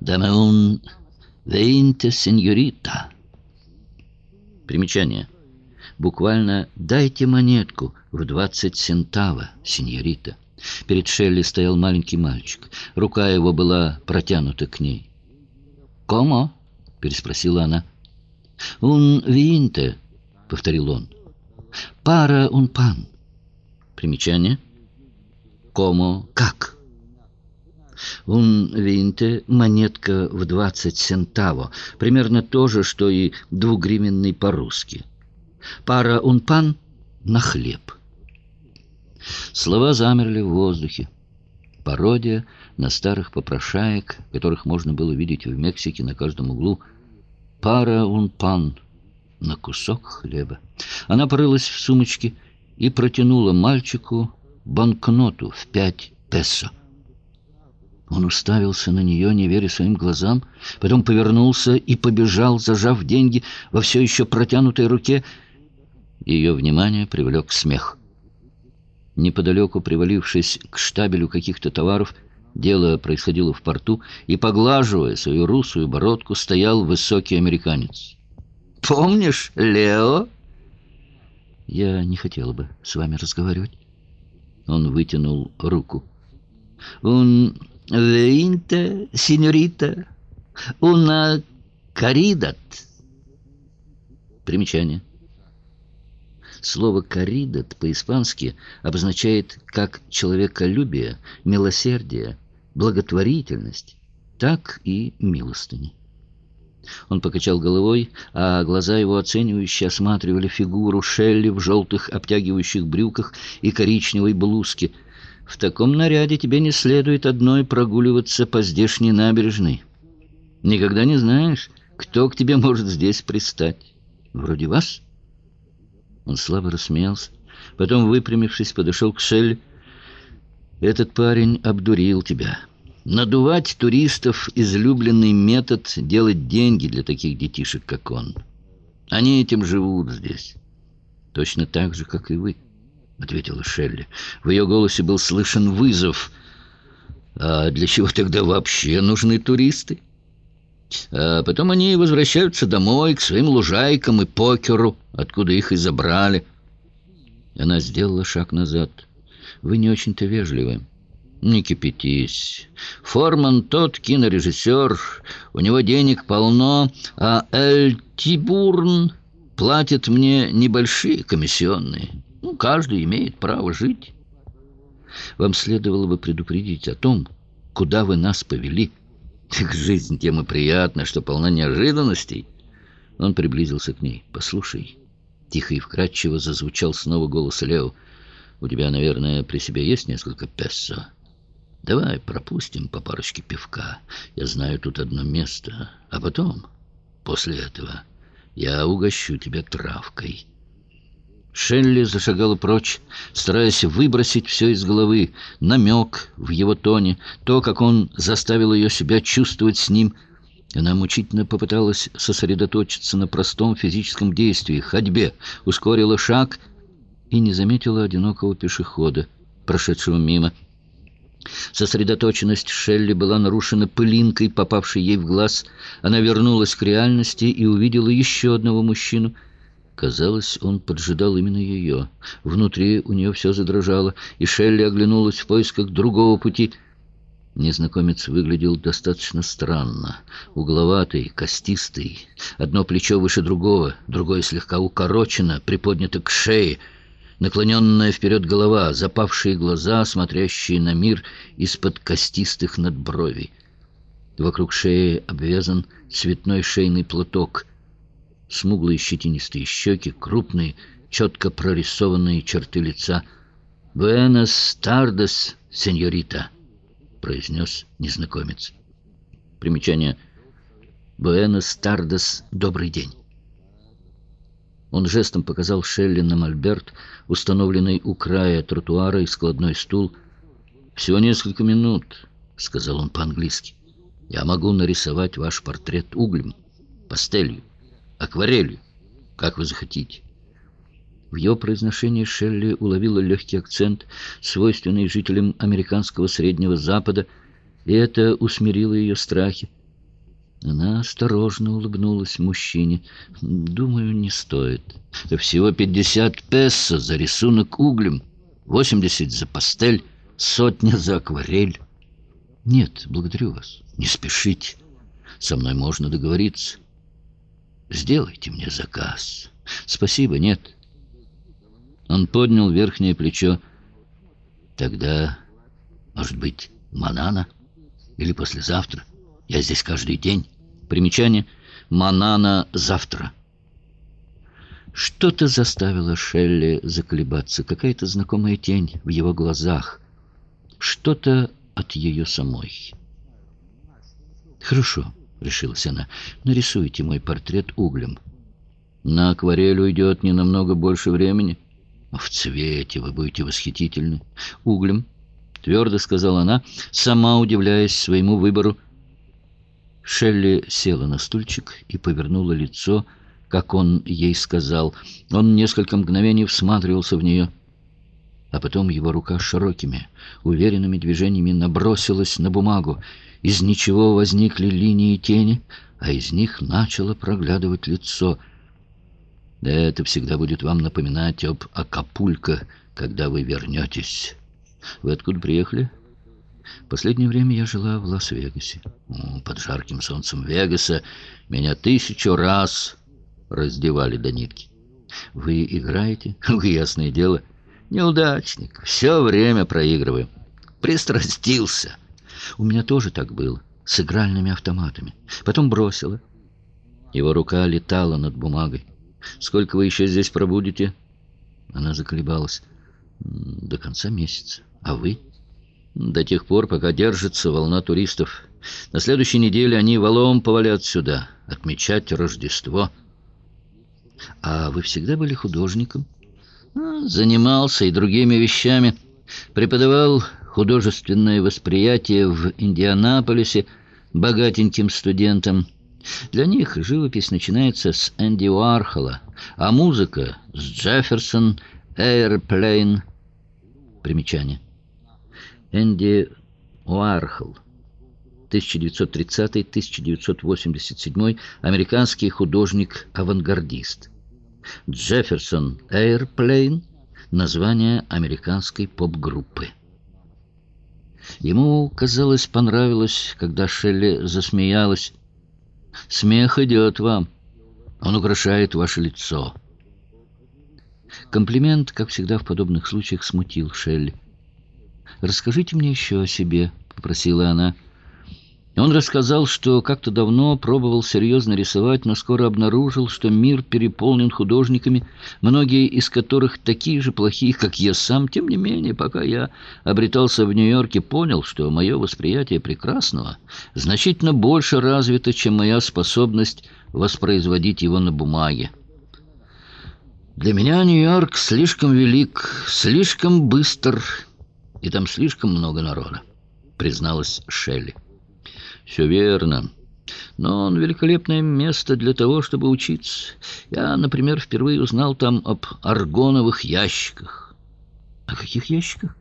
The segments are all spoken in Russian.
«Даме un veinte señorita». Примечание. Буквально «дайте монетку в двадцать центава, сеньорита». Перед Шелли стоял маленький мальчик. Рука его была протянута к ней. «Комо?» — переспросила она. «Un винте», — повторил он. «Пара un пан». Примечание. «Комо» — «как?» «Un винте» — монетка в двадцать центаво. Примерно то же, что и двугривенный по-русски. «Пара un пан» — на хлеб. Слова замерли в воздухе. Пародия на старых попрошаек, которых можно было видеть в Мексике на каждом углу. Пара un пан на кусок хлеба. Она порылась в сумочке и протянула мальчику банкноту в пять песо. Он уставился на нее, не веря своим глазам, потом повернулся и побежал, зажав деньги во все еще протянутой руке. Ее внимание привлек смех. Неподалеку, привалившись к штабелю каких-то товаров, дело происходило в порту, и, поглаживая свою русую бородку, стоял высокий американец. «Помнишь, Лео?» «Я не хотела бы с вами разговаривать». Он вытянул руку. «Un veinte, señorita, una caridad». Примечание. Слово «коридат» по-испански обозначает как человеколюбие, милосердие, благотворительность, так и милостыни. Он покачал головой, а глаза его оценивающе осматривали фигуру Шелли в желтых обтягивающих брюках и коричневой блузке. «В таком наряде тебе не следует одной прогуливаться по здешней набережной. Никогда не знаешь, кто к тебе может здесь пристать. Вроде вас?» Он слабо рассмеялся. Потом, выпрямившись, подошел к Шелли. «Этот парень обдурил тебя. Надувать туристов — излюбленный метод делать деньги для таких детишек, как он. Они этим живут здесь. Точно так же, как и вы», — ответила Шелли. В ее голосе был слышен вызов. «А для чего тогда вообще нужны туристы?» А потом они возвращаются домой, к своим лужайкам и покеру, откуда их и забрали. Она сделала шаг назад. «Вы не очень-то вежливы». «Не кипятись. Форман тот кинорежиссер, у него денег полно, а Эль Тибурн платит мне небольшие комиссионные. Каждый имеет право жить. Вам следовало бы предупредить о том, куда вы нас повели». Так жизнь тем и приятна, что полна неожиданностей. Он приблизился к ней. «Послушай». Тихо и вкрадчиво зазвучал снова голос Лео. «У тебя, наверное, при себе есть несколько песо? Давай пропустим по парочке пивка. Я знаю тут одно место. А потом, после этого, я угощу тебя травкой». Шелли зашагала прочь, стараясь выбросить все из головы, намек в его тоне, то, как он заставил ее себя чувствовать с ним. Она мучительно попыталась сосредоточиться на простом физическом действии, ходьбе, ускорила шаг и не заметила одинокого пешехода, прошедшего мимо. Сосредоточенность Шелли была нарушена пылинкой, попавшей ей в глаз. Она вернулась к реальности и увидела еще одного мужчину — Казалось, он поджидал именно ее. Внутри у нее все задрожало, и Шелли оглянулась в поисках другого пути. Незнакомец выглядел достаточно странно. Угловатый, костистый, одно плечо выше другого, другое слегка укорочено, приподнято к шее, наклоненная вперед голова, запавшие глаза, смотрящие на мир из-под костистых надбровий. Вокруг шеи обвязан цветной шейный платок — смуглые щетинистые щеки, крупные, четко прорисованные черты лица. «Буэнос тардес, сеньорита», — произнес незнакомец. Примечание «Буэнос тардес, добрый день». Он жестом показал Шелли на мольберт, установленный у края тротуара и складной стул. «Всего несколько минут», — сказал он по-английски. «Я могу нарисовать ваш портрет углем, пастелью акварелью, как вы захотите. В его произношении Шелли уловила легкий акцент, свойственный жителям американского Среднего Запада, и это усмирило ее страхи. Она осторожно улыбнулась мужчине. «Думаю, не стоит. Всего пятьдесят песо за рисунок углем, восемьдесят за пастель, сотня за акварель». «Нет, благодарю вас. Не спешите. Со мной можно договориться. Сделайте мне заказ. Спасибо, нет». Он поднял верхнее плечо. «Тогда, может быть, Манана? Или послезавтра? Я здесь каждый день». Примечание «Манана завтра». Что-то заставило Шелли заколебаться, какая-то знакомая тень в его глазах, что-то от ее самой. «Хорошо», — решилась она, — «нарисуйте мой портрет углем». «На акварель уйдет не намного больше времени». «В цвете вы будете восхитительны». «Углем», — твердо сказала она, сама удивляясь своему выбору. Шелли села на стульчик и повернула лицо, как он ей сказал. Он несколько мгновений всматривался в нее. А потом его рука широкими, уверенными движениями набросилась на бумагу. Из ничего возникли линии тени, а из них начало проглядывать лицо. Это всегда будет вам напоминать об Акапулько, когда вы вернетесь. Вы откуда приехали? Последнее время я жила в Лас-Вегасе. Под жарким солнцем Вегаса меня тысячу раз раздевали до нитки. Вы играете? Ясное дело. Неудачник. Все время проигрываю. Пристрастился. У меня тоже так было. С игральными автоматами. Потом бросила. Его рука летала над бумагой. «Сколько вы еще здесь пробудете?» Она заколебалась. «До конца месяца. А вы?» До тех пор, пока держится волна туристов. На следующей неделе они валом повалят сюда, отмечать Рождество. А вы всегда были художником? Занимался и другими вещами. Преподавал художественное восприятие в Индианаполисе богатеньким студентам. Для них живопись начинается с Энди Уархола, а музыка — с Джефферсон, Эйрплейн. Примечание. Энди Уархол, 1930-1987, американский художник-авангардист. Джефферсон Эйрплейн, название американской поп-группы. Ему, казалось, понравилось, когда Шелли засмеялась. «Смех идет вам. Он украшает ваше лицо». Комплимент, как всегда в подобных случаях, смутил Шелли. «Расскажите мне еще о себе», — попросила она. Он рассказал, что как-то давно пробовал серьезно рисовать, но скоро обнаружил, что мир переполнен художниками, многие из которых такие же плохие, как я сам. Тем не менее, пока я обретался в Нью-Йорке, понял, что мое восприятие прекрасного значительно больше развито, чем моя способность воспроизводить его на бумаге. Для меня Нью-Йорк слишком велик, слишком быстр и там слишком много народа», — призналась Шелли. «Все верно. Но он великолепное место для того, чтобы учиться. Я, например, впервые узнал там об аргоновых ящиках». «О каких ящиках?»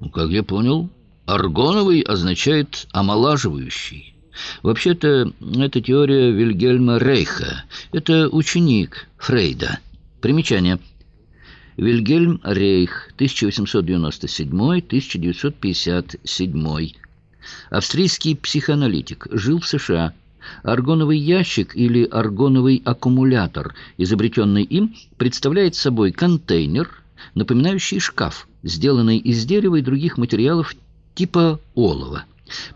«Ну, как я понял, аргоновый означает «омолаживающий». Вообще-то, это теория Вильгельма Рейха. Это ученик Фрейда. Примечание – Вильгельм Рейх, 1897-1957. Австрийский психоаналитик, жил в США. Аргоновый ящик или аргоновый аккумулятор, изобретенный им, представляет собой контейнер, напоминающий шкаф, сделанный из дерева и других материалов типа олова.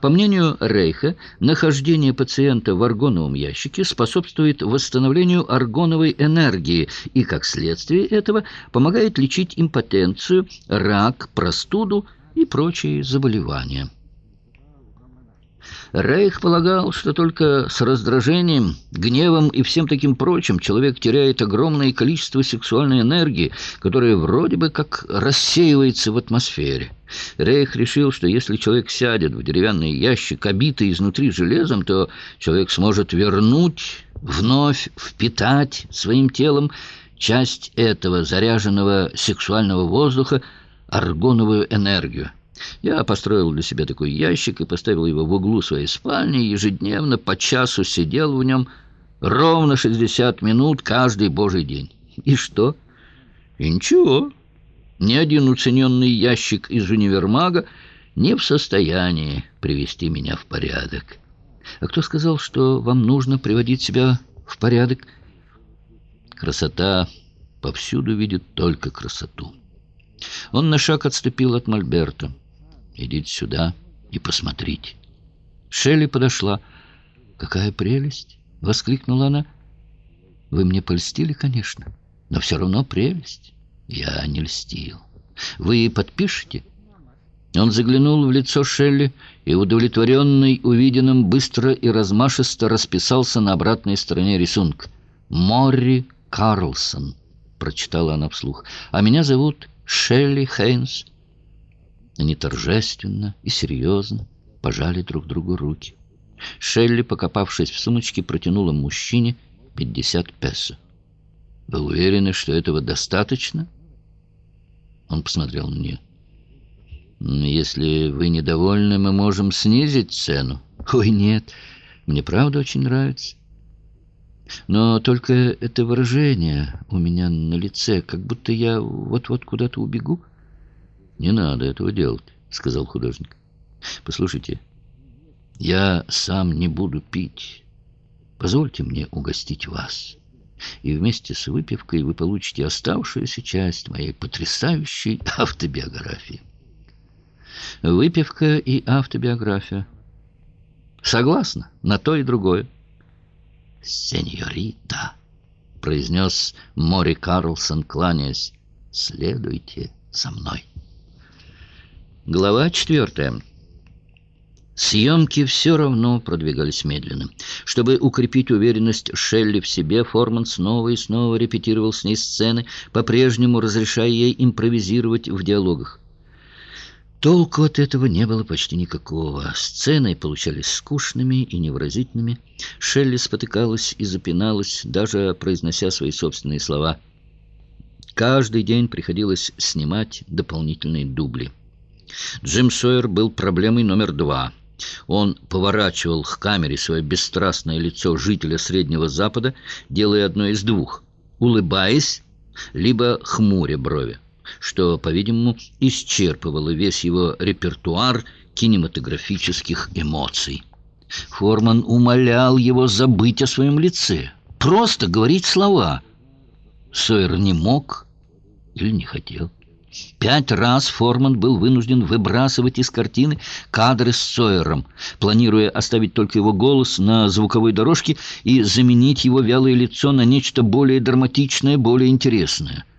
По мнению Рейха, нахождение пациента в аргоновом ящике способствует восстановлению аргоновой энергии и, как следствие этого, помогает лечить импотенцию, рак, простуду и прочие заболевания. Рейх полагал, что только с раздражением, гневом и всем таким прочим человек теряет огромное количество сексуальной энергии, которая вроде бы как рассеивается в атмосфере. Рейх решил, что если человек сядет в деревянный ящик, обитый изнутри железом, то человек сможет вернуть, вновь впитать своим телом часть этого заряженного сексуального воздуха аргоновую энергию. Я построил для себя такой ящик и поставил его в углу своей спальни, ежедневно по часу сидел в нем ровно 60 минут каждый божий день. И что? И ничего. Ни один уцененный ящик из универмага не в состоянии привести меня в порядок. А кто сказал, что вам нужно приводить себя в порядок? Красота повсюду видит только красоту. Он на шаг отступил от Мольберта. «Идите сюда и посмотрите». Шелли подошла. «Какая прелесть!» — воскликнула она. «Вы мне польстили, конечно, но все равно прелесть». «Я не льстил. Вы подпишете?» Он заглянул в лицо Шелли и, удовлетворенный увиденным, быстро и размашисто расписался на обратной стороне рисунка. «Морри Карлсон», — прочитала она вслух, — «а меня зовут Шелли Хейнс». Они торжественно и серьезно пожали друг другу руки. Шелли, покопавшись в сумочке, протянула мужчине пятьдесят песо. «Вы уверены, что этого достаточно?» Он посмотрел на нее. «Если вы недовольны, мы можем снизить цену». «Ой, нет, мне правда очень нравится». Но только это выражение у меня на лице, как будто я вот-вот куда-то убегу. «Не надо этого делать», — сказал художник. «Послушайте, я сам не буду пить. Позвольте мне угостить вас» и вместе с выпивкой вы получите оставшуюся часть моей потрясающей автобиографии. Выпивка и автобиография. Согласна на то и другое. «Сеньорита», — произнес Мори Карлсон, кланяясь, — «следуйте за мной». Глава четвертая. Съемки все равно продвигались медленно. Чтобы укрепить уверенность Шелли в себе, Форман снова и снова репетировал с ней сцены, по-прежнему разрешая ей импровизировать в диалогах. Толку от этого не было почти никакого. Сцены получались скучными и невыразительными. Шелли спотыкалась и запиналась, даже произнося свои собственные слова. Каждый день приходилось снимать дополнительные дубли. Джим Сойер был проблемой номер два — он поворачивал к камере свое бесстрастное лицо жителя Среднего Запада, делая одно из двух — улыбаясь, либо хмуря брови, что, по-видимому, исчерпывало весь его репертуар кинематографических эмоций. Форман умолял его забыть о своем лице, просто говорить слова. Сойер не мог или не хотел. Пять раз Форман был вынужден выбрасывать из картины кадры с Сойером, планируя оставить только его голос на звуковой дорожке и заменить его вялое лицо на нечто более драматичное, более интересное —